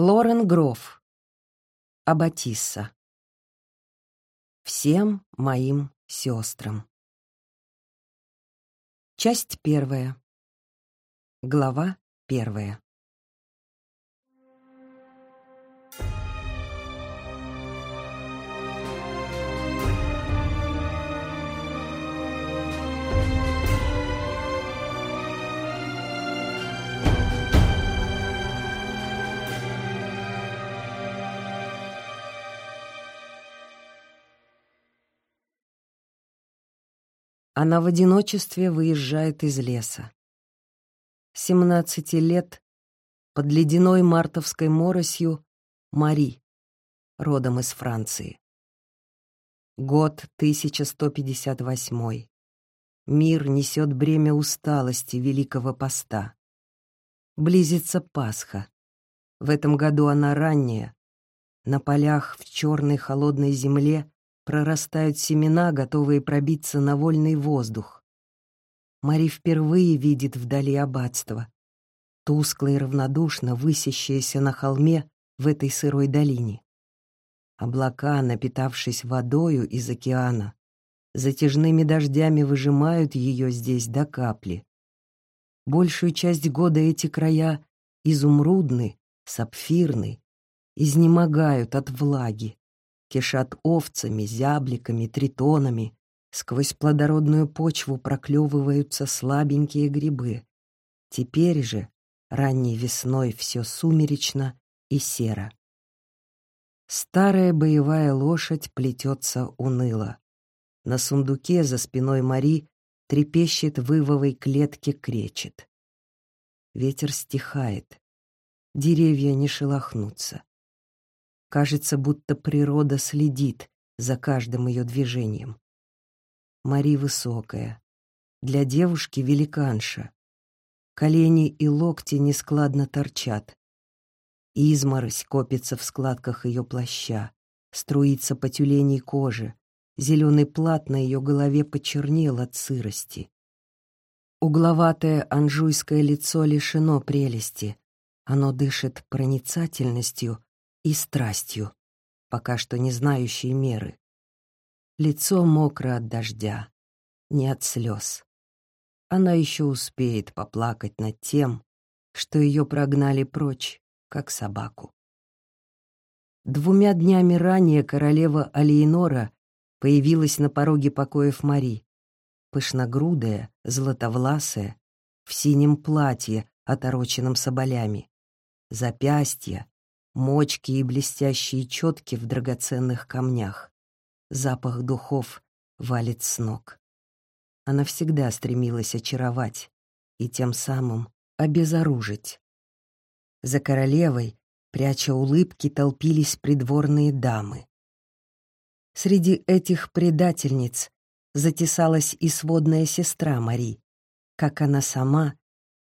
Лорен Гроф. Аббатисса. Всем моим сестрам. Часть первая. Глава первая. Она в одиночестве выезжает из леса. Семнадцати лет, под ледяной мартовской моросью, Мари, родом из Франции. Год 1158. Мир несет бремя усталости Великого Поста. Близится Пасха. В этом году она ранняя. На полях в черной холодной земле прорастают семена, готовые пробиться на вольный воздух. Мари впервые видит вдали аббатство, тускло и равнодушно высящееся на холме в этой сырой долине. Облака, напитавшись водою из океана, затяжными дождями выжимают ее здесь до капли. Большую часть года эти края изумрудны, сапфирны, изнемогают от влаги кишат овцами, зябликами, тритонами. Сквозь плодородную почву проклевываются слабенькие грибы. Теперь же, ранней весной, все сумеречно и серо. Старая боевая лошадь плетется уныло. На сундуке за спиной Мари трепещет в ивовой клетке кречет. Ветер стихает. Деревья не шелохнутся. Кажется, будто природа следит за каждым ее движением. Мари высокая. Для девушки великанша. Колени и локти нескладно торчат. Изморозь копится в складках ее плаща, струится по тюленей коже, зеленый плат на ее голове почернел от сырости. Угловатое анжуйское лицо лишено прелести. Оно дышит проницательностью, и страстью, пока что не знающей меры. Лицо мокро от дождя, не от слез. Она еще успеет поплакать над тем, что ее прогнали прочь, как собаку. Двумя днями ранее королева Алиенора появилась на пороге покоев Мари, пышногрудая, златовласая, в синем платье, отороченном соболями. Запястья, мочки и блестящие четки в драгоценных камнях. Запах духов валит с ног. Она всегда стремилась очаровать и тем самым обезоружить. За королевой, пряча улыбки, толпились придворные дамы. Среди этих предательниц затесалась и сводная сестра Мари, как она сама,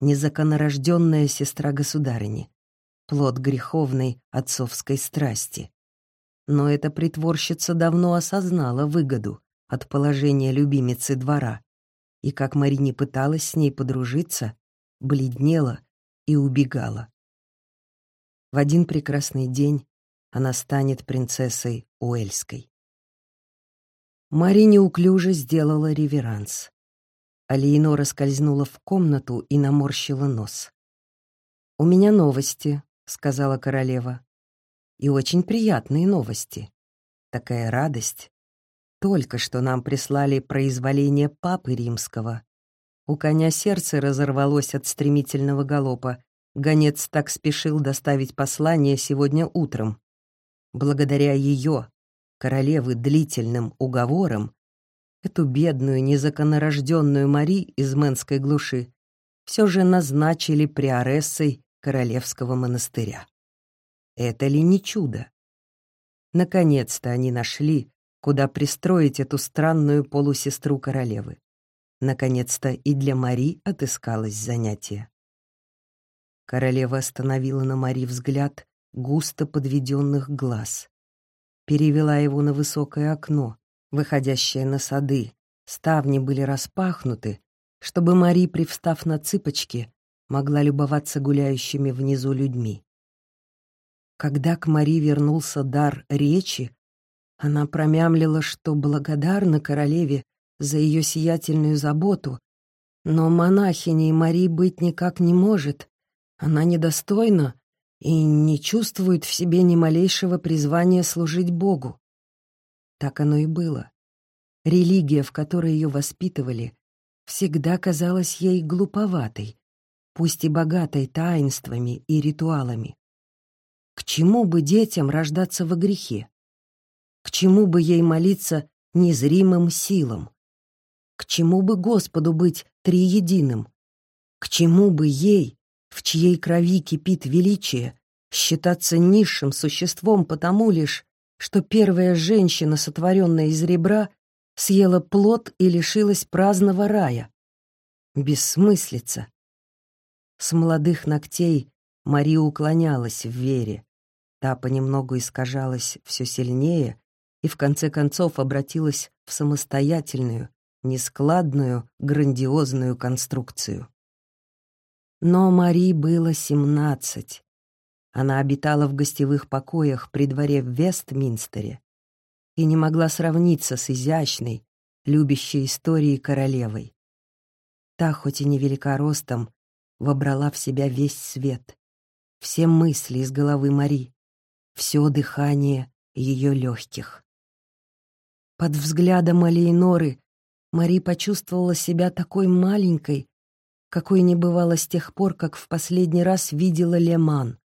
незаконнорожденная сестра государыни плод греховной отцовской страсти. Но эта притворщица давно осознала выгоду от положения любимицы двора, и как Мари пыталась с ней подружиться, бледнела и убегала. В один прекрасный день она станет принцессой Уэльской. Мари неуклюже сделала реверанс. Алиенора скользнула в комнату и наморщила нос. «У меня новости», — сказала королева. «И очень приятные новости. Такая радость. Только что нам прислали произволение Папы Римского. У коня сердце разорвалось от стремительного галопа. Гонец так спешил доставить послание сегодня утром. Благодаря ее, королевы, длительным уговорам, эту бедную, незаконнорожденную Мари из Мэнской глуши все же назначили приорессой Королевского монастыря. Это ли не чудо? Наконец-то они нашли, куда пристроить эту странную полусестру королевы. Наконец-то и для Мари отыскалось занятие. Королева остановила на Мари взгляд густо подведенных глаз. Перевела его на высокое окно, выходящее на сады. Ставни были распахнуты, чтобы Мари, привстав на цыпочки, могла любоваться гуляющими внизу людьми. Когда к Мари вернулся дар речи, она промямлила, что благодарна королеве за ее сиятельную заботу, но монахиней Мари быть никак не может. Она недостойна и не чувствует в себе ни малейшего призвания служить Богу. Так оно и было. Религия, в которой ее воспитывали, всегда казалась ей глуповатой, пусть и богатой таинствами и ритуалами. К чему бы детям рождаться во грехе? К чему бы ей молиться незримым силам? К чему бы Господу быть триединым? К чему бы ей, в чьей крови кипит величие, считаться низшим существом потому лишь, что первая женщина, сотворенная из ребра, съела плод и лишилась праздного рая? Бессмыслица. С молодых ногтей Мария уклонялась в вере. Та понемногу искажалась все сильнее и в конце концов обратилась в самостоятельную, нескладную, грандиозную конструкцию. Но Мари было семнадцать. Она обитала в гостевых покоях при дворе в Вестминстере и не могла сравниться с изящной, любящей историей королевой. Та, хоть и невелика ростом, вобрала в себя весь свет, все мысли из головы Мари, все дыхание ее легких. Под взглядом Алейноры Мари почувствовала себя такой маленькой, какой не бывало с тех пор, как в последний раз видела Леман.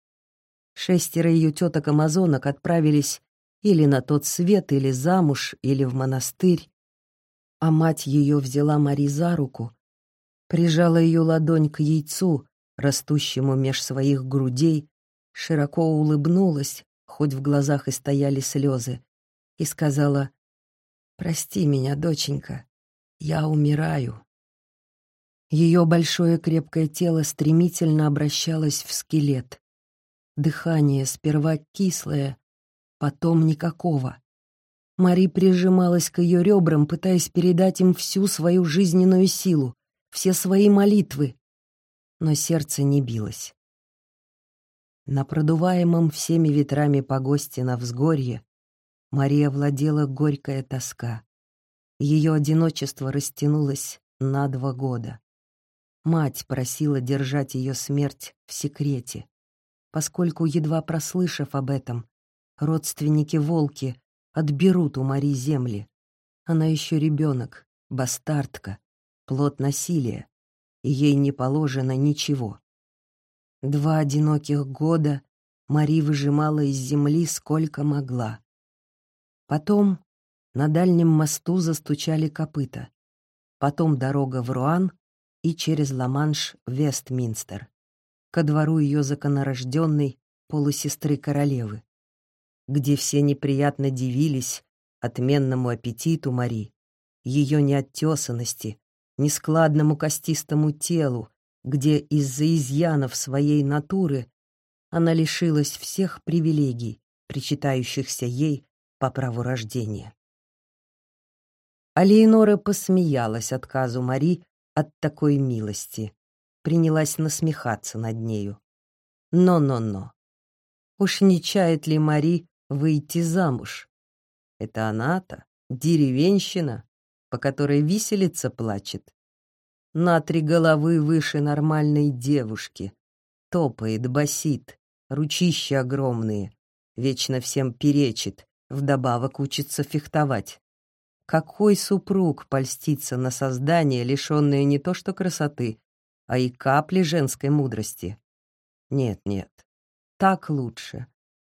Шестеро ее теток-амазонок отправились или на тот свет, или замуж, или в монастырь, а мать ее взяла Мари за руку прижала ее ладонь к яйцу, растущему меж своих грудей, широко улыбнулась, хоть в глазах и стояли слезы, и сказала «Прости меня, доченька, я умираю». Ее большое крепкое тело стремительно обращалось в скелет. Дыхание сперва кислое, потом никакого. Мари прижималась к ее ребрам, пытаясь передать им всю свою жизненную силу все свои молитвы, но сердце не билось. На продуваемом всеми ветрами погосте на взгорье Мария владела горькая тоска. Ее одиночество растянулось на два года. Мать просила держать ее смерть в секрете, поскольку, едва прослышав об этом, родственники-волки отберут у Мари земли. Она еще ребенок, бастардка, плод насилия, и ей не положено ничего. Два одиноких года Мари выжимала из земли сколько могла. Потом на дальнем мосту застучали копыта. Потом дорога в Руан и через Ла-Манш в Вестминстер, ко двору ее законорожденной полусестры королевы, где все неприятно дивились отменному аппетиту Мари, ее неоттесанности, нескладному костистому телу, где из-за изъянов своей натуры она лишилась всех привилегий, причитающихся ей по праву рождения. Алейнора посмеялась отказу Мари от такой милости, принялась насмехаться над нею. Но-но-но. Уж не чает ли Мари выйти замуж? Это она-то, деревенщина, по которой виселица плачет. На три головы выше нормальной девушки. Топает, басит, ручища огромные. Вечно всем перечит, вдобавок учится фехтовать. Какой супруг польстится на создание, лишенное не то что красоты, а и капли женской мудрости? Нет-нет, так лучше.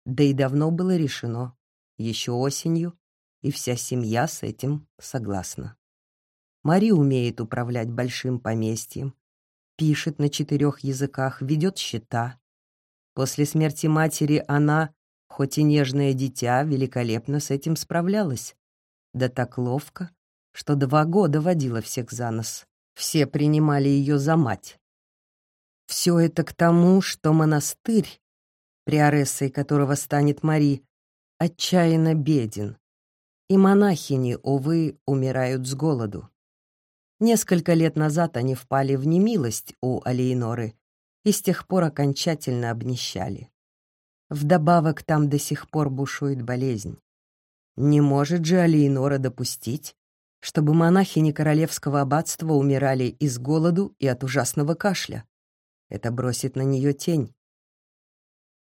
Да и давно было решено. Еще осенью и вся семья с этим согласна. Мари умеет управлять большим поместьем, пишет на четырех языках, ведет счета. После смерти матери она, хоть и нежное дитя, великолепно с этим справлялась. Да так ловко, что два года водила всех за нос. Все принимали ее за мать. Все это к тому, что монастырь, приорессой которого станет Мари, отчаянно беден и монахини, увы, умирают с голоду. Несколько лет назад они впали в немилость у Алейноры и с тех пор окончательно обнищали. Вдобавок там до сих пор бушует болезнь. Не может же Алиенора допустить, чтобы монахини королевского аббатства умирали из голоду и от ужасного кашля. Это бросит на нее тень.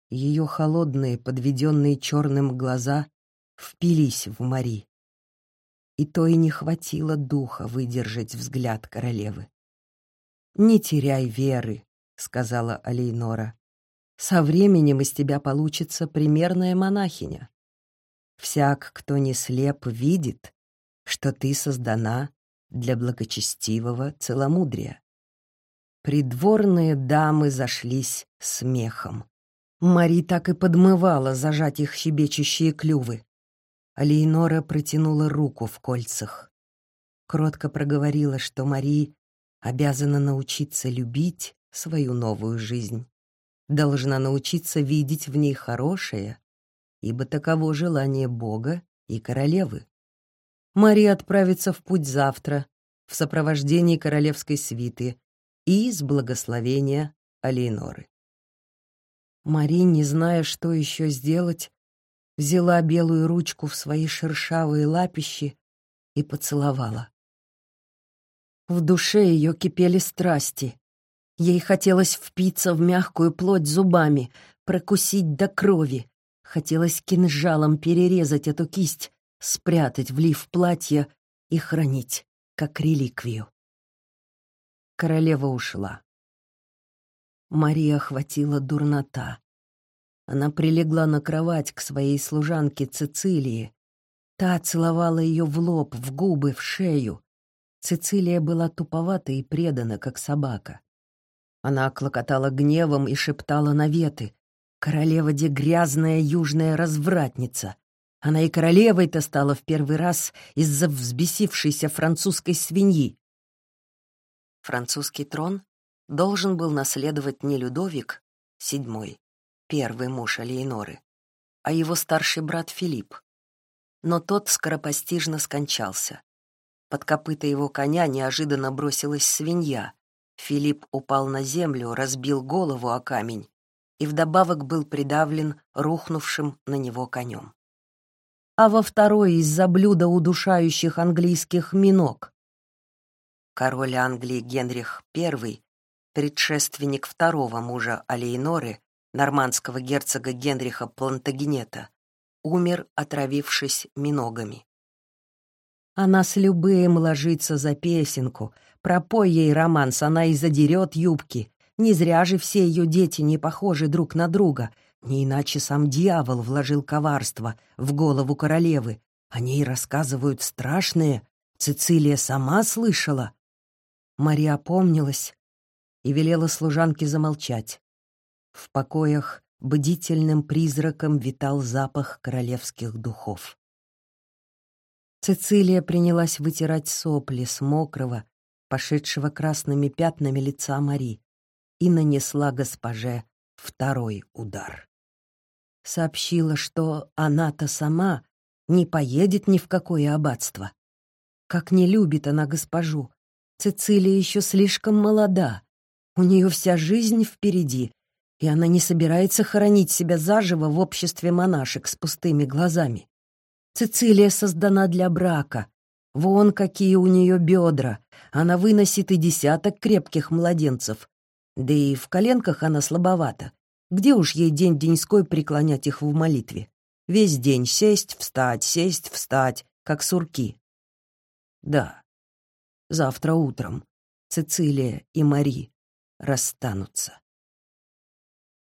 Ее холодные, подведенные черным глаза впились в Мари. И то и не хватило духа выдержать взгляд королевы. «Не теряй веры», — сказала Алейнора. «Со временем из тебя получится примерная монахиня. Всяк, кто не слеп, видит, что ты создана для благочестивого целомудрия». Придворные дамы зашлись смехом. Мари так и подмывала зажать их щебечущие клювы. Алейнора протянула руку в кольцах. Кротко проговорила, что Мари обязана научиться любить свою новую жизнь, должна научиться видеть в ней хорошее, ибо таково желание Бога и королевы. Мария отправится в путь завтра в сопровождении королевской свиты и с благословения Алейноры. Мари, не зная, что еще сделать, взяла белую ручку в свои шершавые лапищи и поцеловала. В душе ее кипели страсти. Ей хотелось впиться в мягкую плоть зубами, прокусить до крови. Хотелось кинжалом перерезать эту кисть, спрятать в лиф платья и хранить, как реликвию. Королева ушла. Мария охватила дурнота. Она прилегла на кровать к своей служанке Цицилии. Та целовала ее в лоб, в губы, в шею. Цицилия была туповата и предана, как собака. Она клокотала гневом и шептала наветы. Королева де грязная южная развратница. Она и королевой-то стала в первый раз из-за взбесившейся французской свиньи. Французский трон должен был наследовать не Людовик VII, первый муж Алейноры, а его старший брат Филипп. Но тот скоропостижно скончался. Под копыта его коня неожиданно бросилась свинья. Филипп упал на землю, разбил голову о камень и вдобавок был придавлен рухнувшим на него конем. А во второй из-за блюда удушающих английских минок. Король Англии Генрих I, предшественник второго мужа Алейноры, нормандского герцога Генриха Плантагенета, умер, отравившись миногами. Она с любым ложится за песенку. Пропой ей романс, она и задерет юбки. Не зря же все ее дети не похожи друг на друга. Не иначе сам дьявол вложил коварство в голову королевы. О ней рассказывают страшные. Цицилия сама слышала. Мария опомнилась и велела служанке замолчать. В покоях бдительным призраком витал запах королевских духов. Цицилия принялась вытирать сопли с мокрого, пошедшего красными пятнами лица Мари, и нанесла госпоже второй удар. Сообщила, что она-то сама не поедет ни в какое аббатство. Как не любит она госпожу. Цицилия еще слишком молода. У нее вся жизнь впереди, и она не собирается хоронить себя заживо в обществе монашек с пустыми глазами. Цицилия создана для брака. Вон какие у нее бедра. Она выносит и десяток крепких младенцев. Да и в коленках она слабовата. Где уж ей день-деньской преклонять их в молитве? Весь день сесть, встать, сесть, встать, как сурки. Да, завтра утром Цицилия и Мари расстанутся.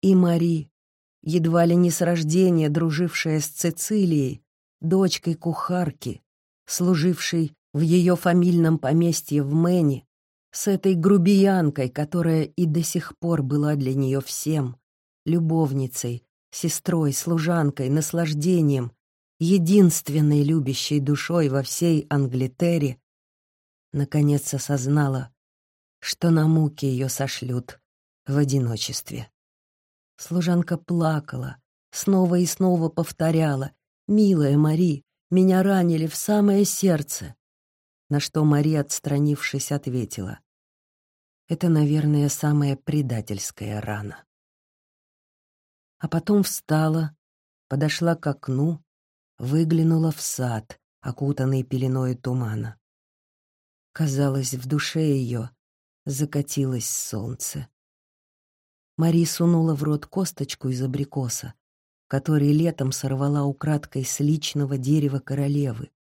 И Мари, едва ли не с рождения дружившая с Цицилией, дочкой кухарки, служившей в ее фамильном поместье в Мэне, с этой грубиянкой, которая и до сих пор была для нее всем, любовницей, сестрой, служанкой, наслаждением, единственной любящей душой во всей Англитере, наконец осознала, что на муки ее сошлют в одиночестве. Служанка плакала, снова и снова повторяла «Милая Мари, меня ранили в самое сердце». На что Мари, отстранившись, ответила «Это, наверное, самая предательская рана». а потом встала, подошла к окну, выглянула в сад, окутанный пеленой тумана. Казалось, в душе ее закатилось солнце. Мари сунула в рот косточку из абрикоса, который летом сорвала украдкой с личного дерева королевы,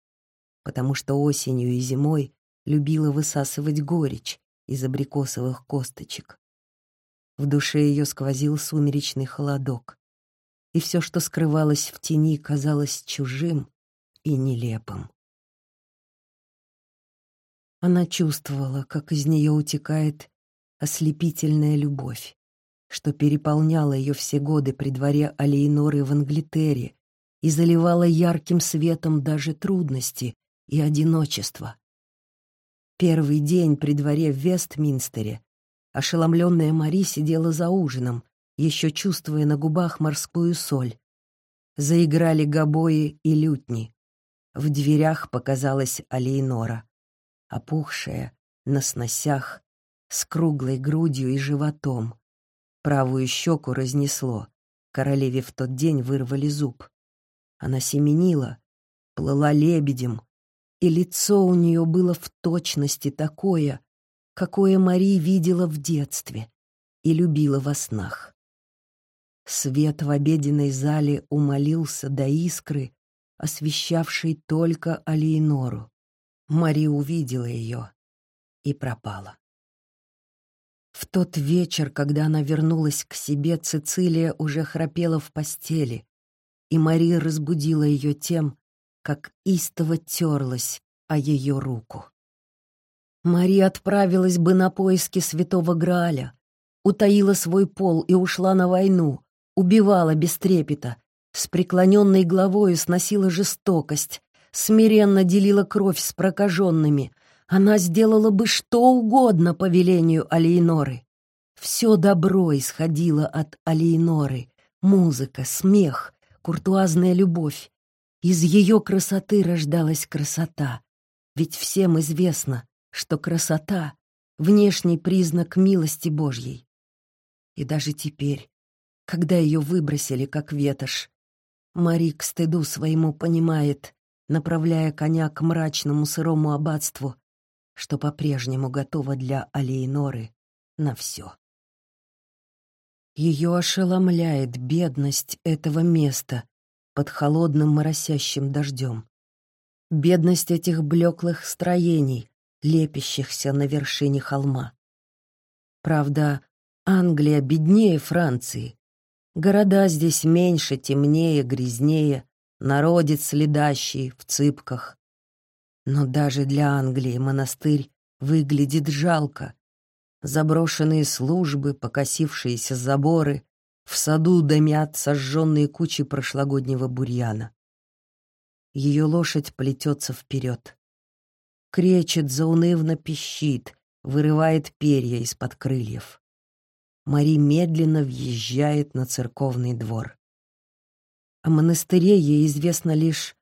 потому что осенью и зимой любила высасывать горечь из абрикосовых косточек. В душе ее сквозил сумеречный холодок, и все, что скрывалось в тени, казалось чужим и нелепым. Она чувствовала, как из нее утекает ослепительная любовь что переполняло ее все годы при дворе Алейноры в Англитере и заливало ярким светом даже трудности и одиночество. Первый день при дворе в Вестминстере ошеломленная Мари сидела за ужином, еще чувствуя на губах морскую соль. Заиграли гобои и лютни. В дверях показалась Алейнора, опухшая, на сносях, с круглой грудью и животом. Правую щеку разнесло. Королеве в тот день вырвали зуб. Она семенила, плыла лебедем, и лицо у нее было в точности такое, какое Мари видела в детстве и любила во снах. Свет в обеденной зале умолился до искры, освещавшей только Алиенору. Мари увидела ее и пропала. В тот вечер, когда она вернулась к себе, Цицилия уже храпела в постели, и Мария разбудила ее тем, как истово терлась о ее руку. Мария отправилась бы на поиски святого Грааля, утаила свой пол и ушла на войну, убивала без трепета, с преклоненной главою сносила жестокость, смиренно делила кровь с прокаженными — она сделала бы что угодно по велению Алиеноры. Все добро исходило от Алиеноры. Музыка, смех, куртуазная любовь. Из ее красоты рождалась красота. Ведь всем известно, что красота — внешний признак милости Божьей. И даже теперь, когда ее выбросили как ветошь, Мари к стыду своему понимает, направляя коня к мрачному сырому аббатству, что по-прежнему готова для Алейноры на все. Ее ошеломляет бедность этого места под холодным моросящим дождем. Бедность этих блеклых строений, лепящихся на вершине холма. Правда, Англия беднее Франции. Города здесь меньше, темнее, грязнее, народец следящий в цыпках, но даже для Англии монастырь выглядит жалко. Заброшенные службы, покосившиеся заборы, в саду дымят сожженные кучи прошлогоднего бурьяна. Ее лошадь плетется вперед. Кречет, заунывно пищит, вырывает перья из-под крыльев. Мари медленно въезжает на церковный двор. О монастыре ей известно лишь,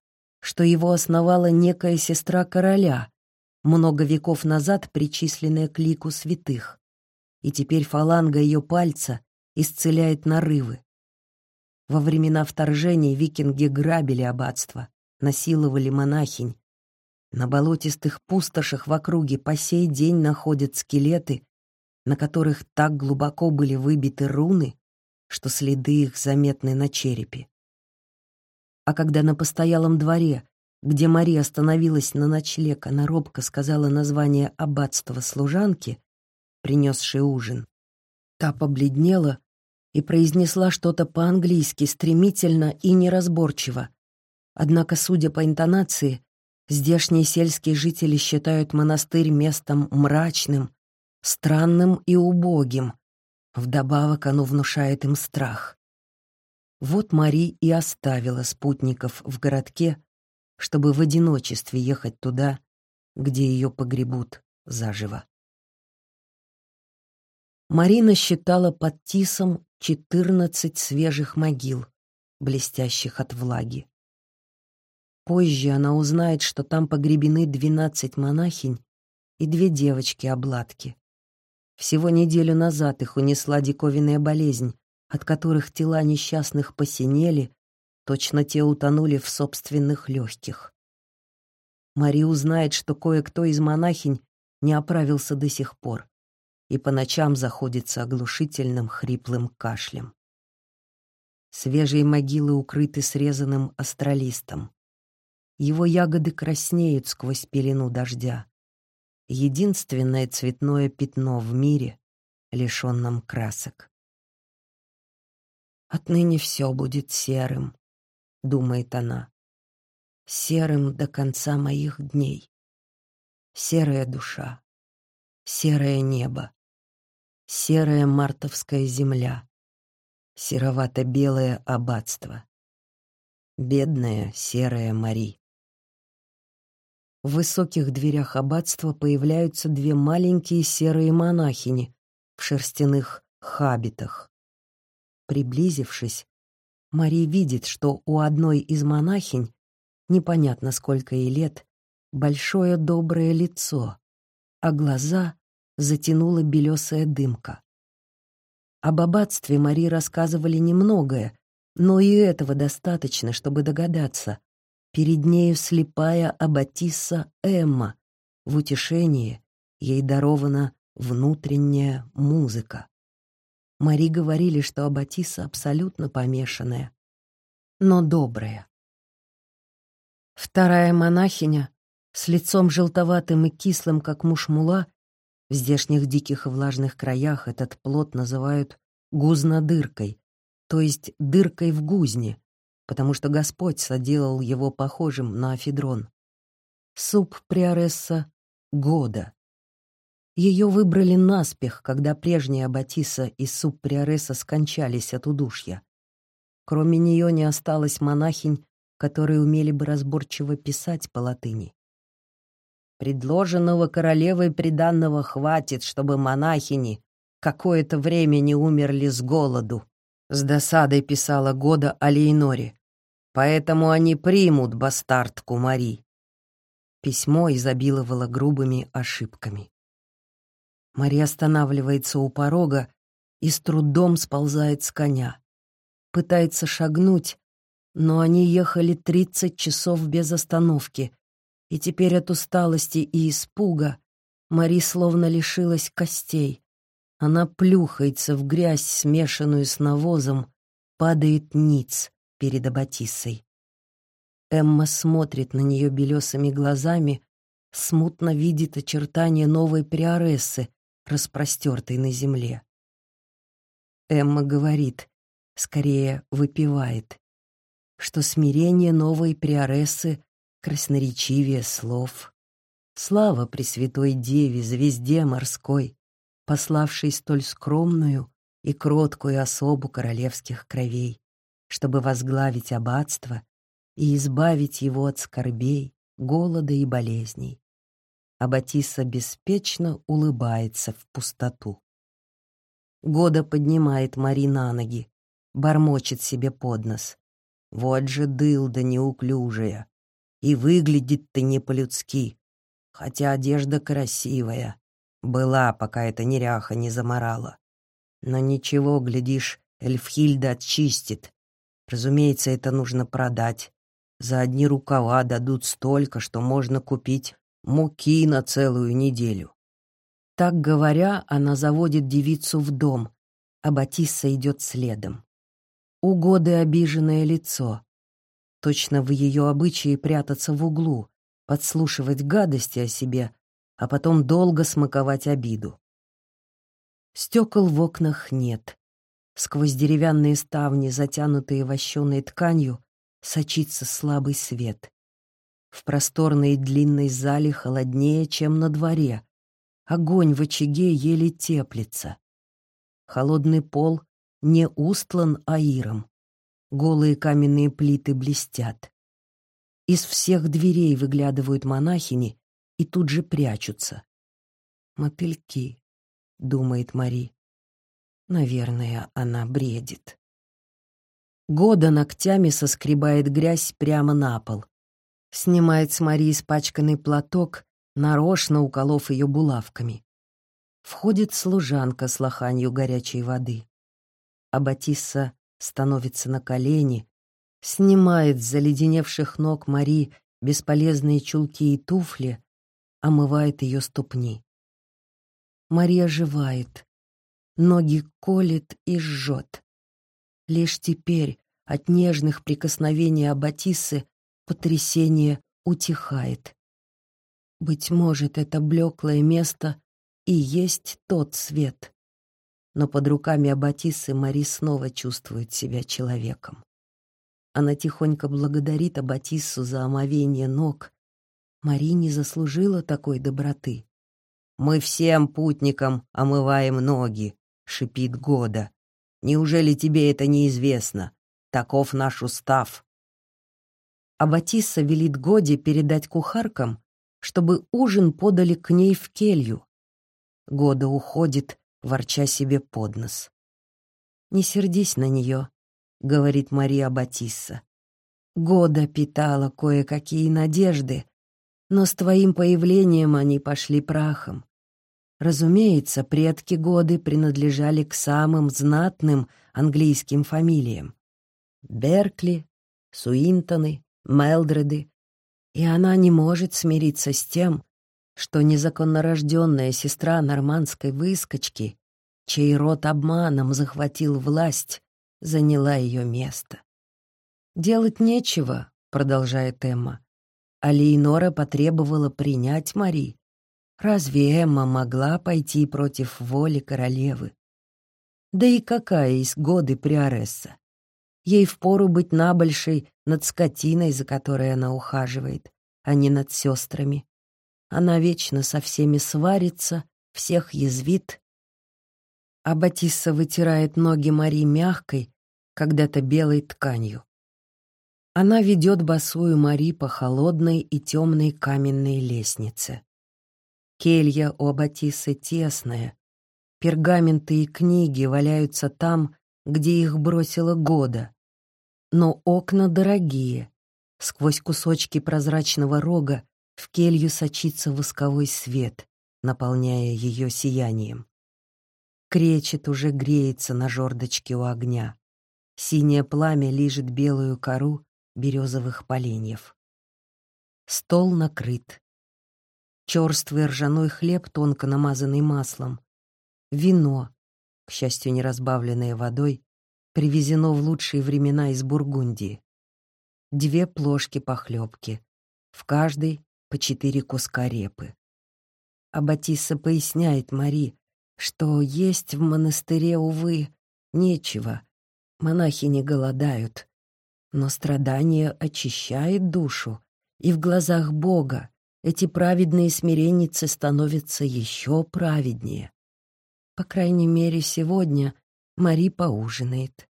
что его основала некая сестра короля, много веков назад причисленная к лику святых, и теперь фаланга ее пальца исцеляет нарывы. Во времена вторжения викинги грабили аббатство, насиловали монахинь. На болотистых пустошах в округе по сей день находят скелеты, на которых так глубоко были выбиты руны, что следы их заметны на черепе. А когда на постоялом дворе, где Мария остановилась на ночлег, она робко сказала название аббатства служанки, принесшей ужин, та побледнела и произнесла что-то по-английски стремительно и неразборчиво. Однако, судя по интонации, здешние сельские жители считают монастырь местом мрачным, странным и убогим. Вдобавок оно внушает им страх. Вот Мари и оставила спутников в городке, чтобы в одиночестве ехать туда, где ее погребут заживо. Марина считала под Тисом четырнадцать свежих могил, блестящих от влаги. Позже она узнает, что там погребены двенадцать монахинь и две девочки-обладки. Всего неделю назад их унесла диковинная болезнь, от которых тела несчастных посинели, точно те утонули в собственных легких. Мари узнает, что кое-кто из монахинь не оправился до сих пор и по ночам заходится оглушительным хриплым кашлем. Свежие могилы укрыты срезанным астралистом. Его ягоды краснеют сквозь пелену дождя. Единственное цветное пятно в мире, лишенном красок. «Отныне все будет серым», — думает она. «Серым до конца моих дней. Серая душа, серое небо, серая мартовская земля, серовато-белое аббатство. Бедная серая Мари. В высоких дверях аббатства появляются две маленькие серые монахини в шерстяных хабитах. Приблизившись, Мари видит, что у одной из монахинь, непонятно сколько ей лет, большое доброе лицо, а глаза затянула белесая дымка. Об аббатстве Мари рассказывали немногое, но и этого достаточно, чтобы догадаться. Перед нею слепая аббатисса Эмма. В утешении ей дарована внутренняя музыка. Мари говорили, что аббатисса абсолютно помешанная, но добрая. Вторая монахиня, с лицом желтоватым и кислым, как мушмула, в здешних диких и влажных краях этот плод называют гузнодыркой, то есть дыркой в гузне, потому что Господь соделал его похожим на афедрон. Суп приоресса года. Ее выбрали наспех, когда прежняя Батиса и суп приоресса скончались от удушья. Кроме нее не осталось монахинь, которые умели бы разборчиво писать по латыни. Предложенного королевой приданного хватит, чтобы монахини какое-то время не умерли с голоду. С досадой писала Года о. Поэтому они примут бастардку Мари. Письмо изобиловало грубыми ошибками. Мари останавливается у порога и с трудом сползает с коня. Пытается шагнуть, но они ехали тридцать часов без остановки, и теперь от усталости и испуга Мари словно лишилась костей. Она плюхается в грязь, смешанную с навозом, падает ниц перед Аббатиссой. Эмма смотрит на нее белесыми глазами, смутно видит очертания новой приорессы, распростертой на земле. Эмма говорит, скорее выпивает, что смирение новой приорессы красноречивее слов. Слава Пресвятой Деве, звезде морской, пославшей столь скромную и кроткую особу королевских кровей, чтобы возглавить аббатство и избавить его от скорбей, голода и болезней. Аббатиса беспечно улыбается в пустоту. Года поднимает Мари на ноги, бормочет себе под нос. Вот же дылда неуклюжая. И выглядит ты не по-людски, хотя одежда красивая. Была, пока эта неряха не заморала. Но ничего, глядишь, Эльфхильда отчистит. Разумеется, это нужно продать. За одни рукава дадут столько, что можно купить муки на целую неделю. Так говоря, она заводит девицу в дом, а Батисса идет следом. У Годы обиженное лицо. Точно в ее обычае прятаться в углу, подслушивать гадости о себе, а потом долго смаковать обиду. Стекол в окнах нет. Сквозь деревянные ставни, затянутые вощеной тканью, сочится слабый свет. В просторной длинной зале холоднее, чем на дворе. Огонь в очаге еле теплится. Холодный пол не устлан аиром. Голые каменные плиты блестят. Из всех дверей выглядывают монахини и тут же прячутся. «Мотыльки», — думает Мари. Наверное, она бредит. Года ногтями соскребает грязь прямо на пол. Снимает с Мари испачканный платок, нарочно уколов ее булавками. Входит служанка с лоханью горячей воды. а Батисса становится на колени, снимает с заледеневших ног Мари бесполезные чулки и туфли, омывает ее ступни. Мария оживает, ноги колет и жжет. Лишь теперь от нежных прикосновений Аббатисы потрясение утихает. Быть может, это блеклое место и есть тот свет. Но под руками Аббатисы Мари снова чувствует себя человеком. Она тихонько благодарит Аббатиссу за омовение ног. Мари не заслужила такой доброты. «Мы всем путникам омываем ноги», — шипит Года. «Неужели тебе это неизвестно? Таков наш устав». Аббатисса велит Годе передать кухаркам, чтобы ужин подали к ней в келью. Года уходит, ворча себе под нос. «Не сердись на нее», — говорит Мария Батисса. Года питала кое-какие надежды, но с твоим появлением они пошли прахом. Разумеется, предки Годы принадлежали к самым знатным английским фамилиям. Беркли, Суинтоны, Мелдреды. И она не может смириться с тем, что незаконнорожденная сестра нормандской выскочки, чей род обманом захватил власть, заняла ее место. «Делать нечего», — продолжает Эмма. А Лейнора потребовала принять Мари. Разве Эмма могла пойти против воли королевы? Да и какая из годы Приоресса? Ей впору быть набольшей над скотиной, за которой она ухаживает, а не над сестрами. Она вечно со всеми сварится, всех язвит. А Батисса вытирает ноги Мари мягкой, когда-то белой тканью. Она ведет босую Мари по холодной и темной каменной лестнице. Келья у Аббатисы тесная. Пергаменты и книги валяются там, где их бросила года. Но окна дорогие. Сквозь кусочки прозрачного рога в келью сочится восковой свет, наполняя ее сиянием. Кречет уже греется на жердочке у огня. Синее пламя лижет белую кору березовых поленьев. Стол накрыт. Черствый ржаной хлеб, тонко намазанный маслом. Вино, к счастью, не разбавленное водой, привезено в лучшие времена из Бургундии. Две плошки похлебки, в каждой по четыре куска репы. А поясняет Мари, что есть в монастыре, увы, нечего, Монахи не голодают, но страдание очищает душу, и в глазах Бога эти праведные смиренницы становятся еще праведнее. По крайней мере, сегодня Мари поужинает.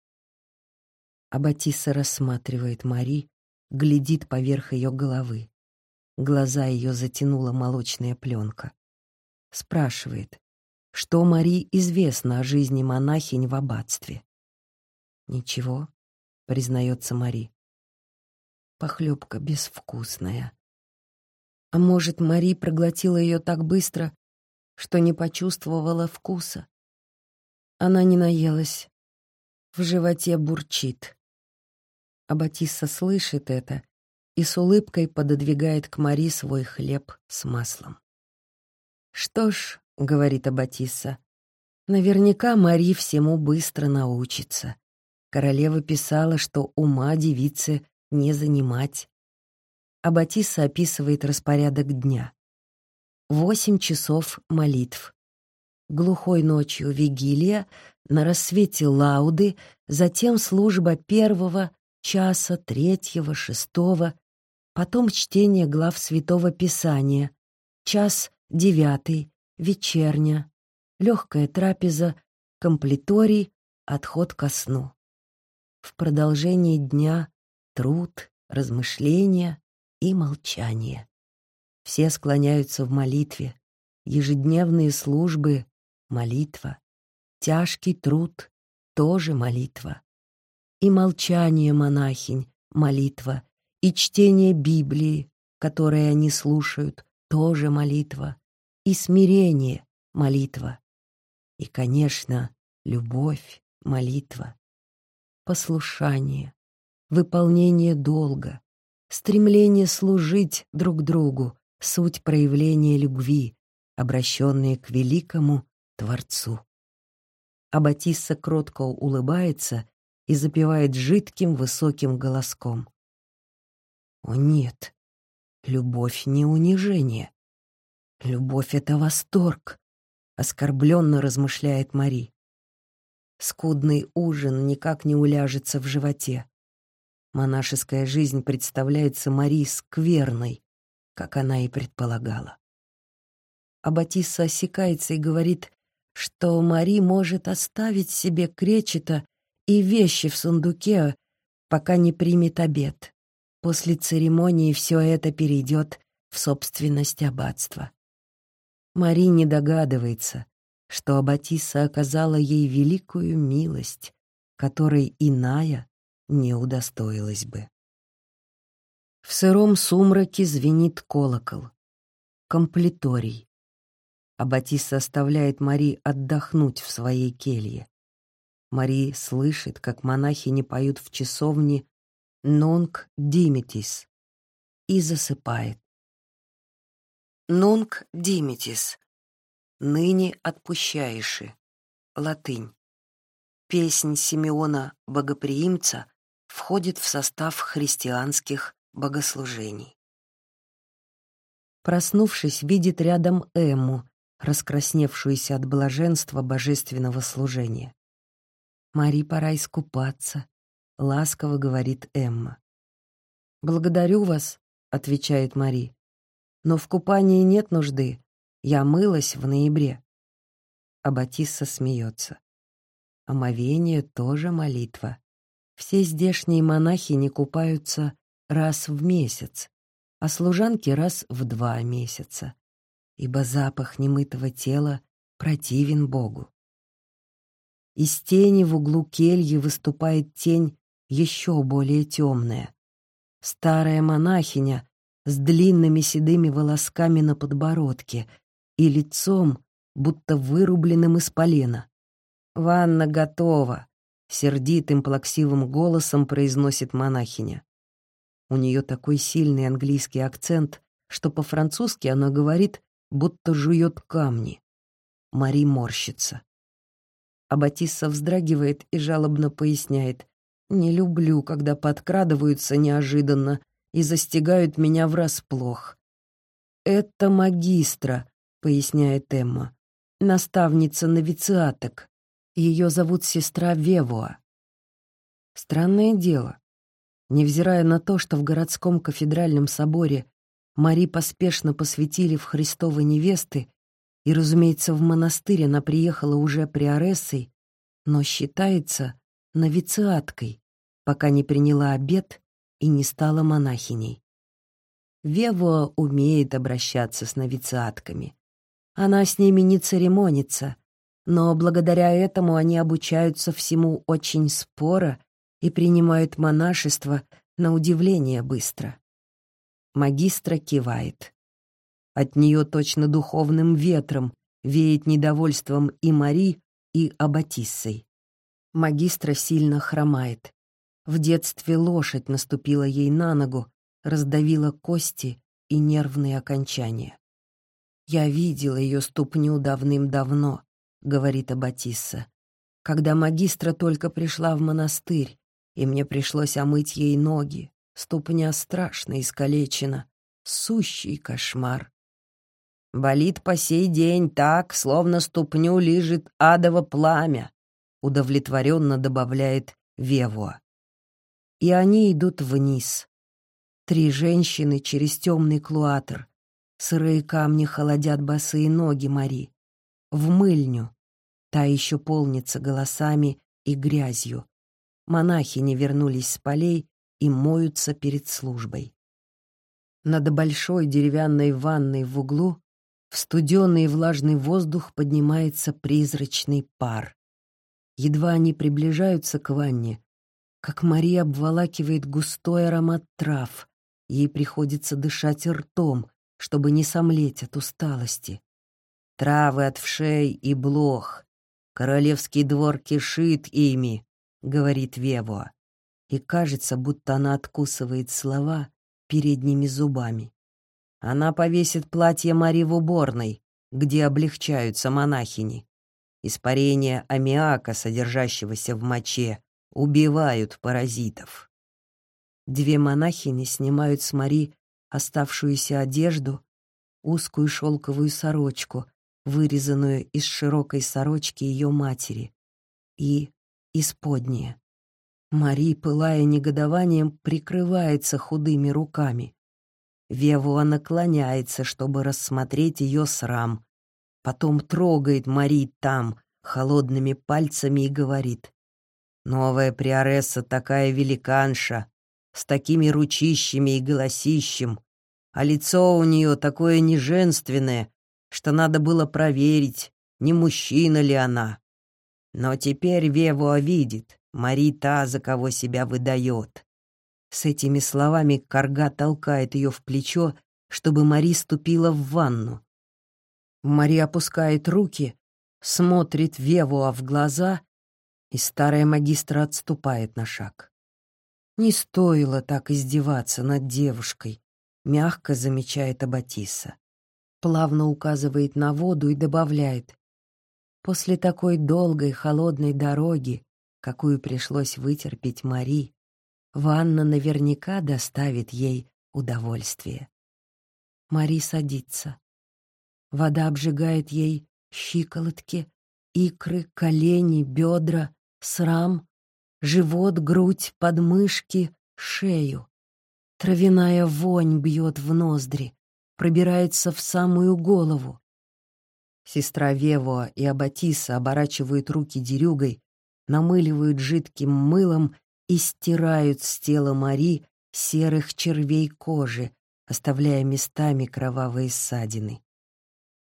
А Батиса рассматривает Мари, глядит поверх ее головы. Глаза ее затянула молочная пленка. Спрашивает, что Мари известно о жизни монахинь в аббатстве. «Ничего», — признается Мари. Похлебка безвкусная. А может, Мари проглотила ее так быстро, что не почувствовала вкуса? Она не наелась. В животе бурчит. А Батисса слышит это и с улыбкой пододвигает к Мари свой хлеб с маслом. «Что ж», — говорит Аббатисса, — «наверняка Мари всему быстро научится. Королева писала, что ума девице не занимать. А Батисса описывает распорядок дня. Восемь часов молитв. Глухой ночью вигилия, на рассвете лауды, затем служба первого, часа, третьего, шестого, потом чтение глав Святого Писания, час девятый, вечерня, легкая трапеза, комплиторий, отход ко сну. В продолжении дня труд, размышления и молчание. Все склоняются в молитве, ежедневные службы — молитва, тяжкий труд — тоже молитва. И молчание монахинь — молитва, и чтение Библии, которое они слушают, тоже молитва, и смирение — молитва. И, конечно, любовь, молитва, послушание, выполнение долга, стремление служить друг другу, суть проявления любви, обращенные к великому Творцу. Аббатисса кротко улыбается и запевает жидким высоким голоском. О нет, любовь не унижение. Любовь — это восторг, — оскорбленно размышляет Мари. Скудный ужин никак не уляжется в животе. Монашеская жизнь представляется Мари скверной, как она и предполагала. А Батисса осекается и говорит, что Мари может оставить себе кречета и вещи в сундуке, пока не примет обед. После церемонии все это перейдет в собственность аббатства. Мари не догадывается, что Аббатиса оказала ей великую милость, которой иная не удостоилась бы. В сыром сумраке звенит колокол. Комплиторий. Аббатиса оставляет Мари отдохнуть в своей келье. Мари слышит, как монахи не поют в часовне «Нунк димитис» и засыпает. «Нунк димитис» — «Ныне отпущаеши» — латынь. Песнь Симеона Богоприимца входит в состав христианских богослужений. Проснувшись, видит рядом Эмму, раскрасневшуюся от блаженства божественного служения. «Мари, пора искупаться», — ласково говорит Эмма. «Благодарю вас», — отвечает Мари. «Но в купании нет нужды. Я мылась в ноябре». А Батисса смеется. Омовение тоже молитва. Все здешние монахи не купаются раз в месяц, а служанки раз в два месяца ибо запах немытого тела противен Богу. Из тени в углу кельи выступает тень еще более темная. Старая монахиня с длинными седыми волосками на подбородке и лицом, будто вырубленным из полена. «Ванна готова», — сердитым плаксивым голосом произносит монахиня. У нее такой сильный английский акцент, что по-французски она говорит будто жует камни. Мари морщится. А Батисса вздрагивает и жалобно поясняет. «Не люблю, когда подкрадываются неожиданно и застигают меня врасплох». «Это магистра», — поясняет Эмма. «Наставница новициаток. Ее зовут сестра Вевуа». Странное дело. Невзирая на то, что в городском кафедральном соборе Мари поспешно посвятили в Христовы невесты, и, разумеется, в монастырь она приехала уже приорессой, но считается новициаткой, пока не приняла обет и не стала монахиней. Вева умеет обращаться с новициатками. Она с ними не церемонится, но благодаря этому они обучаются всему очень споро и принимают монашество на удивление быстро. Магистра кивает. От нее точно духовным ветром веет недовольством и Мари, и Аббатиссой. Магистра сильно хромает. В детстве лошадь наступила ей на ногу, раздавила кости и нервные окончания. «Я видела ее ступню давным-давно», — говорит Аббатисса, «когда магистра только пришла в монастырь, и мне пришлось омыть ей ноги, Ступня страшно искалечена. Сущий кошмар. Болит по сей день так, словно ступню лежит адово пламя, удовлетворенно добавляет Вевуа. И они идут вниз. Три женщины через темный клуатр. Сырые камни холодят босые ноги Мари. В мыльню. Та еще полнится голосами и грязью. Монахи не вернулись с полей, и моются перед службой. Над большой деревянной ванной в углу в студеный и влажный воздух поднимается призрачный пар. Едва они приближаются к ванне, как Мария обволакивает густой аромат трав. Ей приходится дышать ртом, чтобы не сомлеть от усталости. Травы от вшей и блох, Королевский двор кишит ими, говорит Вево. И кажется, будто она откусывает слова передними зубами. Она повесит платье Мари в уборной, где облегчаются монахини. Испарение аммиака, содержащегося в моче, убивают паразитов. Две монахини снимают с Мари оставшуюся одежду, узкую шелковую сорочку, вырезанную из широкой сорочки ее матери, и исподнее. Мари, пылая негодованием, прикрывается худыми руками. Вевуа наклоняется, чтобы рассмотреть ее срам. Потом трогает Мари там, холодными пальцами, и говорит. «Новая приоресса такая великанша, с такими ручищами и голосищем, а лицо у нее такое неженственное, что надо было проверить, не мужчина ли она. Но теперь Вевуа видит, Мари та, за кого себя выдает. С этими словами Карга толкает ее в плечо, чтобы Мари ступила в ванну. Мари опускает руки, смотрит Вевуа в глаза, и старая магистра отступает на шаг. Не стоило так издеваться над девушкой, мягко замечает Абатиса. Плавно указывает на воду и добавляет. После такой долгой холодной дороги, какую пришлось вытерпеть Мари, ванна наверняка доставит ей удовольствие. Мари садится. Вода обжигает ей щиколотки, икры, колени, бедра, срам, живот, грудь, подмышки, шею. Травяная вонь бьет в ноздри, пробирается в самую голову. Сестра Вево и Абатиса оборачивают руки дерюгой, намыливают жидким мылом и стирают с тела Мари серых червей кожи, оставляя местами кровавые ссадины.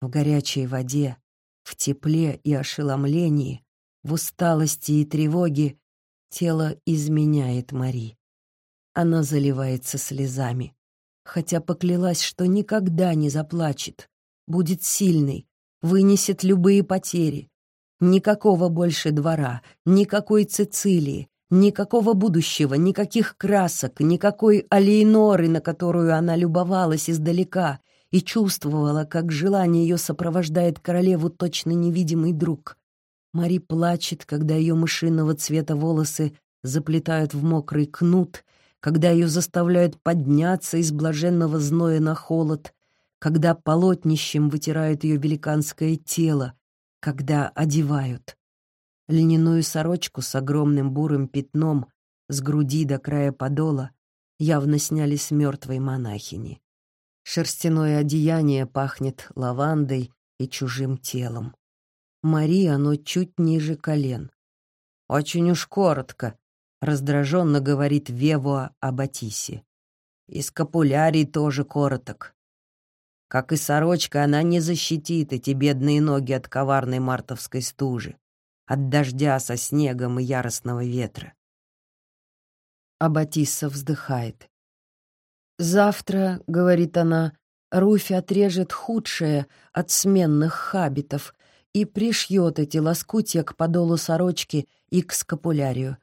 В горячей воде, в тепле и ошеломлении, в усталости и тревоге Тело изменяет Мари. Она заливается слезами, хотя поклялась, что никогда не заплачет, будет сильной, вынесет любые потери. Никакого больше двора, никакой Цицилии, никакого будущего, никаких красок, никакой Алейноры, на которую она любовалась издалека и чувствовала, как желание ее сопровождает королеву точно невидимый друг. Мари плачет, когда ее мышиного цвета волосы заплетают в мокрый кнут, когда ее заставляют подняться из блаженного зноя на холод, когда полотнищем вытирают ее великанское тело, когда одевают. Льняную сорочку с огромным бурым пятном с груди до края подола явно сняли с мертвой монахини. Шерстяное одеяние пахнет лавандой и чужим телом. Мари оно чуть ниже колен. «Очень уж коротко», — раздраженно говорит Вевуа о Батисе. «И скапулярий тоже короток. Как и сорочка, она не защитит эти бедные ноги от коварной мартовской стужи, от дождя со снегом и яростного ветра». Аббатисса вздыхает. «Завтра, — говорит она, — Руфь отрежет худшее от сменных хабитов и пришьет эти лоскутья к подолу сорочки и к скапулярию.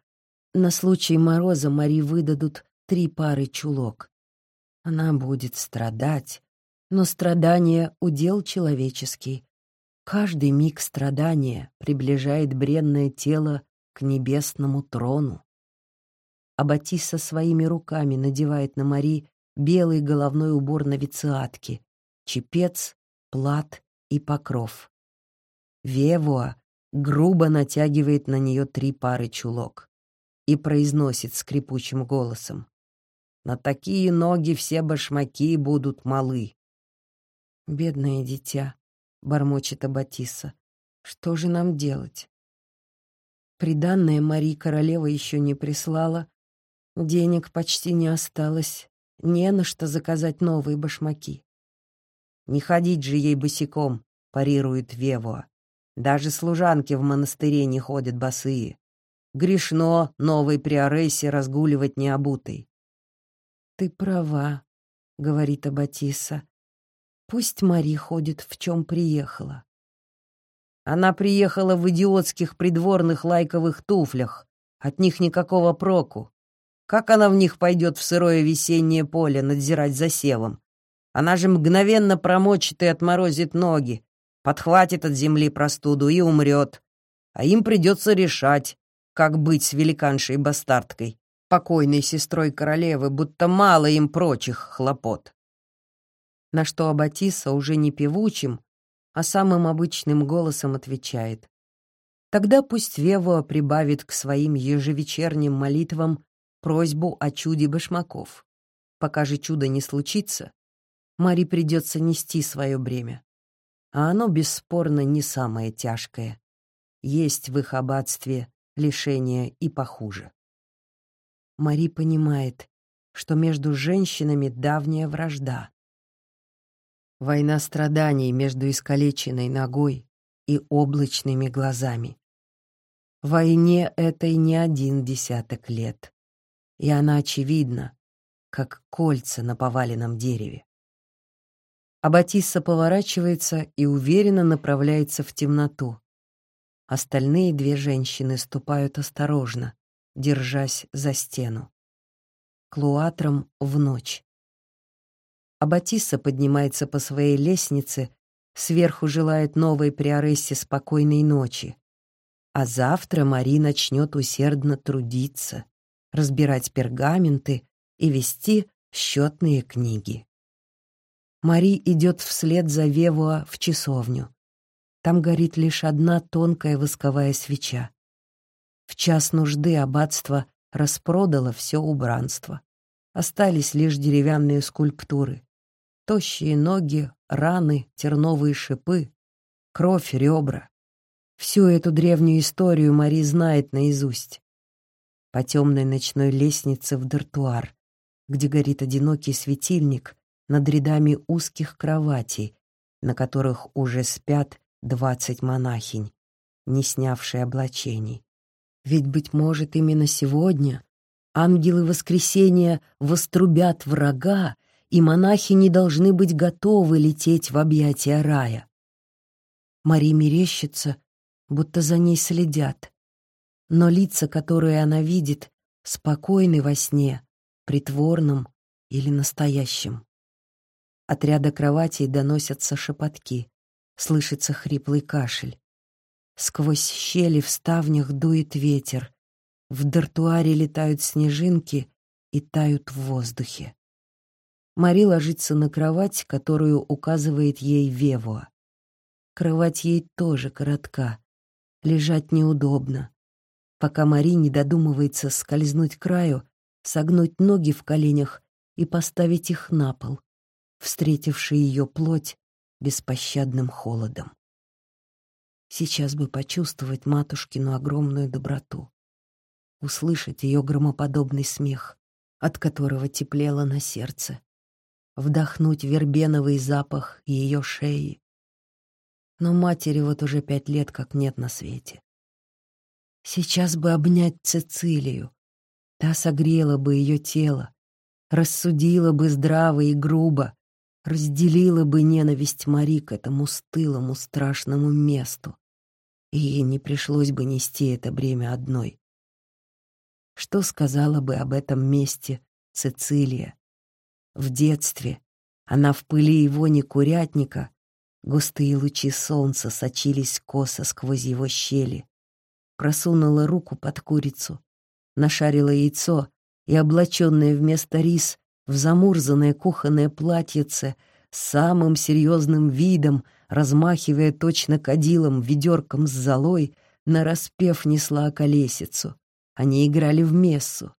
На случай мороза Мари выдадут три пары чулок. Она будет страдать, но страдание — удел человеческий. Каждый миг страдания приближает бренное тело к небесному трону. Аббатиса своими руками надевает на Мари белый головной убор новициатки, чепец, плат и покров. Вевуа грубо натягивает на нее три пары чулок и произносит скрипучим голосом. «На такие ноги все башмаки будут малы». «Бедное дитя», — бормочет Аббатиса, — «что же нам делать?» Приданное Мари королева еще не прислала, денег почти не осталось, не на что заказать новые башмаки. «Не ходить же ей босиком», — парирует Вевуа. Даже служанки в монастыре не ходят босые. Грешно новой приорессе разгуливать необутой. «Ты права», — говорит Аббатиса. «Пусть Мари ходит, в чем приехала». Она приехала в идиотских придворных лайковых туфлях. От них никакого проку. Как она в них пойдет в сырое весеннее поле надзирать за севом? Она же мгновенно промочит и отморозит ноги, подхватит от земли простуду и умрет. А им придется решать, как быть с великаншей-бастардкой, покойной сестрой королевы, будто мало им прочих хлопот. На что Аббатиса уже не певучим, а самым обычным голосом отвечает. Тогда пусть Вево прибавит к своим ежевечерним молитвам просьбу о чуде башмаков. Пока же чудо не случится, Мари придется нести свое бремя. А оно, бесспорно, не самое тяжкое. Есть в их аббатстве лишения и похуже. Мари понимает, что между женщинами давняя вражда. Война страданий между искалеченной ногой и облачными глазами. Войне этой не один десяток лет, и она очевидна, как кольца на поваленном дереве. Аббатисса поворачивается и уверенно направляется в темноту. Остальные две женщины ступают осторожно, держась за стену. Клуатром в ночь. А Батисса поднимается по своей лестнице, сверху желает новой Приорессе спокойной ночи. А завтра Мари начнет усердно трудиться, разбирать пергаменты и вести счетные книги. Мари идет вслед за Вевуа в часовню. Там горит лишь одна тонкая восковая свеча. В час нужды аббатство распродало все убранство. Остались лишь деревянные скульптуры. Тощие ноги, раны, терновые шипы, кровь, ребра. Всю эту древнюю историю Мари знает наизусть. По темной ночной лестнице в дартуар, где горит одинокий светильник над рядами узких кроватей, на которых уже спят двадцать монахинь, не снявшие облачений. Ведь, быть может, именно сегодня ангелы воскресения вострубят врага и монахи не должны быть готовы лететь в объятия рая. Мари мерещится, будто за ней следят. Но лица, которые она видит, спокойны во сне, притворном или настоящем. От ряда кроватей доносятся шепотки, слышится хриплый кашель. Сквозь щели в ставнях дует ветер, в дартуаре летают снежинки и тают в воздухе. Мари ложится на кровать, которую указывает ей Вевуа. Кровать ей тоже коротка, лежать неудобно. Пока Мари не додумывается скользнуть к краю, согнуть ноги в коленях и поставить их на пол, встретивший ее плоть беспощадным холодом. Сейчас бы почувствовать матушкину огромную доброту, услышать ее громоподобный смех, от которого теплело на сердце, вдохнуть вербеновый запах ее шеи. Но матери вот уже пять лет как нет на свете. Сейчас бы обнять Цицилию. Та согрела бы ее тело, рассудила бы здраво и грубо, разделила бы ненависть Мари к этому стылому страшному месту, и ей не пришлось бы нести это бремя одной. Что сказала бы об этом месте Цицилия, в детстве она в пыли и вони курятника, густые лучи солнца сочились косо сквозь его щели. Просунула руку под курицу, нашарила яйцо и, облаченная вместо рис в замурзанное кухонное платьице, самым серьезным видом, размахивая точно кадилом ведерком с золой, нараспев несла колесицу. Они играли в мессу.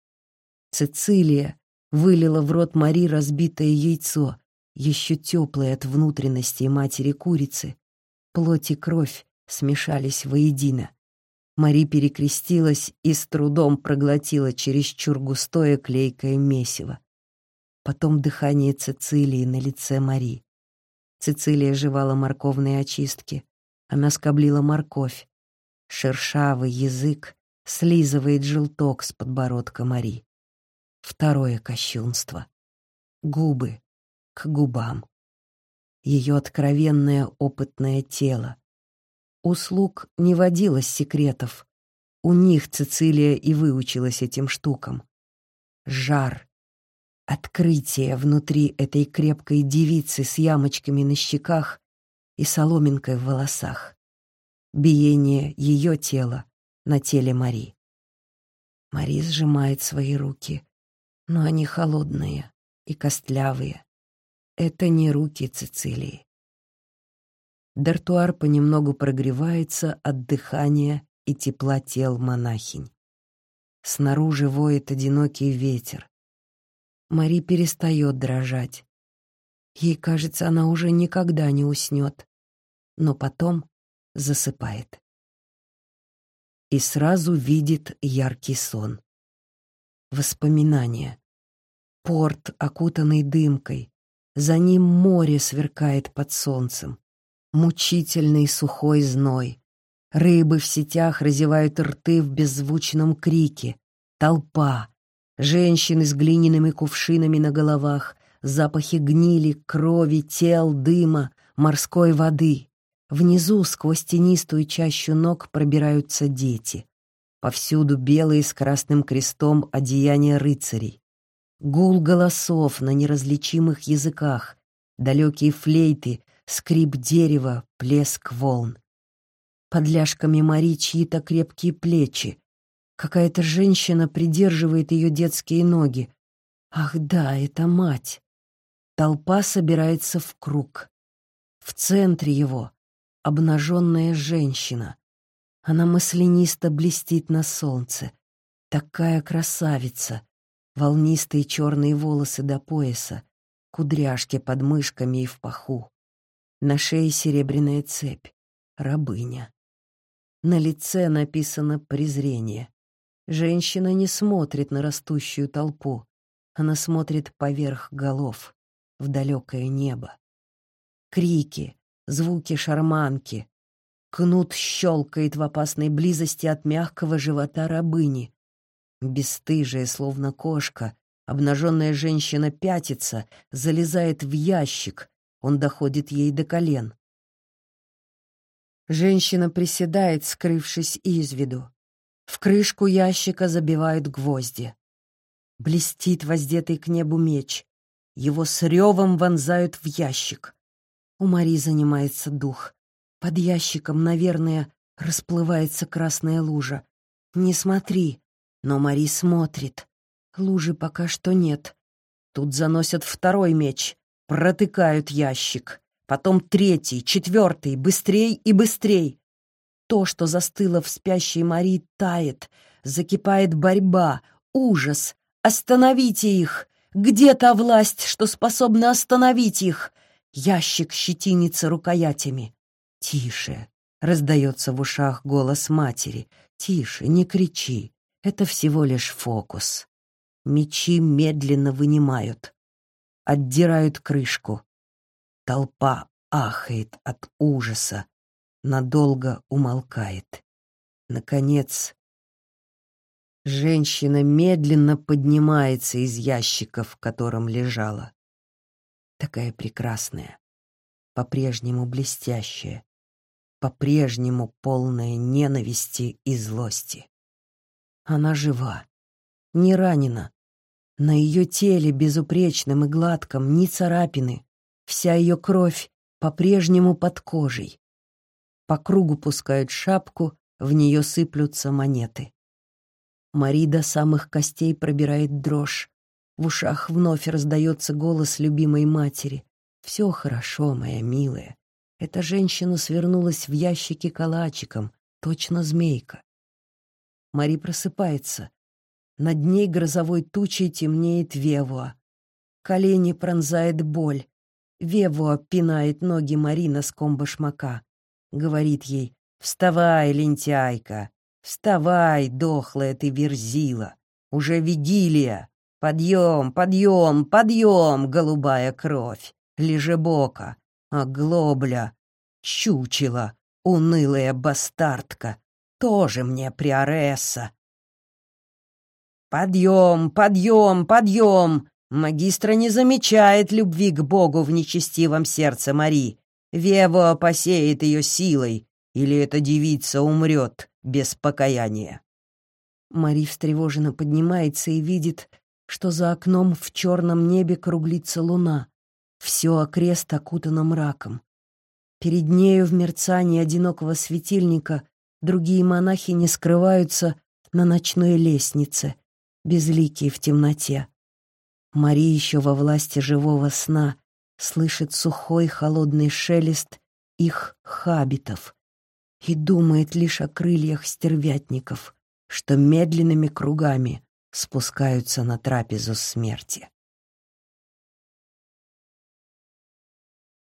Цицилия, вылила в рот Мари разбитое яйцо, еще теплое от внутренности матери курицы. Плоть и кровь смешались воедино. Мари перекрестилась и с трудом проглотила чересчур густое клейкое месиво. Потом дыхание Цицилии на лице Мари. Цицилия жевала морковные очистки. Она скоблила морковь. Шершавый язык слизывает желток с подбородка Мари. Второе кощунство. Губы к губам. Ее откровенное опытное тело. У слуг не водилось секретов. У них Цицилия и выучилась этим штукам. Жар, открытие внутри этой крепкой девицы с ямочками на щеках и соломинкой в волосах. Биение ее тела на теле Мари. Мари сжимает свои руки, но они холодные и костлявые. Это не руки Цицилии. Дартуар понемногу прогревается от дыхания и тепла тел монахинь. Снаружи воет одинокий ветер. Мари перестает дрожать. Ей кажется, она уже никогда не уснет, но потом засыпает. И сразу видит яркий сон. Воспоминания. Порт, окутанный дымкой. За ним море сверкает под солнцем. Мучительный сухой зной. Рыбы в сетях разевают рты в беззвучном крике. Толпа. Женщины с глиняными кувшинами на головах. Запахи гнили, крови, тел, дыма, морской воды. Внизу, сквозь тенистую чащу ног, пробираются дети. Повсюду белые с красным крестом одеяния рыцарей. Гул голосов на неразличимых языках, далекие флейты, скрип дерева, плеск волн. Под ляжками Мари чьи-то крепкие плечи. Какая-то женщина придерживает ее детские ноги. Ах да, это мать. Толпа собирается в круг. В центре его обнаженная женщина. Она маслянисто блестит на солнце. Такая красавица. Волнистые черные волосы до пояса, кудряшки под мышками и в паху. На шее серебряная цепь. Рабыня. На лице написано презрение. Женщина не смотрит на растущую толпу. Она смотрит поверх голов, в далекое небо. Крики, звуки шарманки. Кнут щелкает в опасной близости от мягкого живота рабыни. Бесстыжая, словно кошка, обнаженная женщина пятится, залезает в ящик. Он доходит ей до колен. Женщина приседает, скрывшись из виду. В крышку ящика забивают гвозди. Блестит воздетый к небу меч. Его с ревом вонзают в ящик. У Мари занимается дух. Под ящиком, наверное, расплывается красная лужа. Не смотри, но Мари смотрит. Лужи пока что нет. Тут заносят второй меч, протыкают ящик. Потом третий, четвертый, быстрей и быстрей. То, что застыло в спящей Мари, тает, закипает борьба, ужас. Остановите их! Где та власть, что способна остановить их? Ящик щетинится рукоятями. «Тише!» — раздается в ушах голос матери. «Тише, не кричи. Это всего лишь фокус». Мечи медленно вынимают. Отдирают крышку. Толпа ахает от ужаса, надолго умолкает. Наконец, женщина медленно поднимается из ящика, в котором лежала. Такая прекрасная, по-прежнему блестящая, по-прежнему полная ненависти и злости. Она жива, не ранена. На ее теле безупречном и гладком ни царапины, Вся ее кровь по-прежнему под кожей. По кругу пускают шапку, в нее сыплются монеты. Мари до самых костей пробирает дрожь. В ушах вновь раздается голос любимой матери. «Все хорошо, моя милая». Эта женщина свернулась в ящике калачиком, точно змейка. Мари просыпается. Над ней грозовой тучей темнеет Вевуа. Колени пронзает боль. Вево пинает ноги Марина с башмака. Говорит ей «Вставай, лентяйка! Вставай, дохлая ты верзила! Уже вигилия! Подъем, подъем, подъем, голубая кровь! Лежебока, оглобля, чучело, унылая бастардка! Тоже мне приоресса!» «Подъем, подъем, подъем!» Магистра не замечает любви к Богу в нечестивом сердце Мари. Вево посеет ее силой, или эта девица умрет без покаяния. Мари встревоженно поднимается и видит, что за окном в черном небе круглится луна. Все окрест окутано мраком. Перед нею в мерцании одинокого светильника другие монахи не скрываются на ночной лестнице, безликие в темноте. Мари еще во власти живого сна слышит сухой холодный шелест их хабитов и думает лишь о крыльях стервятников, что медленными кругами спускаются на трапезу смерти.